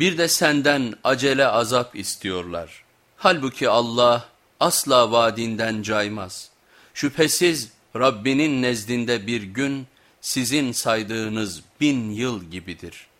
Bir de senden acele azap istiyorlar. Halbuki Allah asla vaadinden caymaz. Şüphesiz Rabbinin nezdinde bir gün sizin saydığınız bin yıl gibidir.''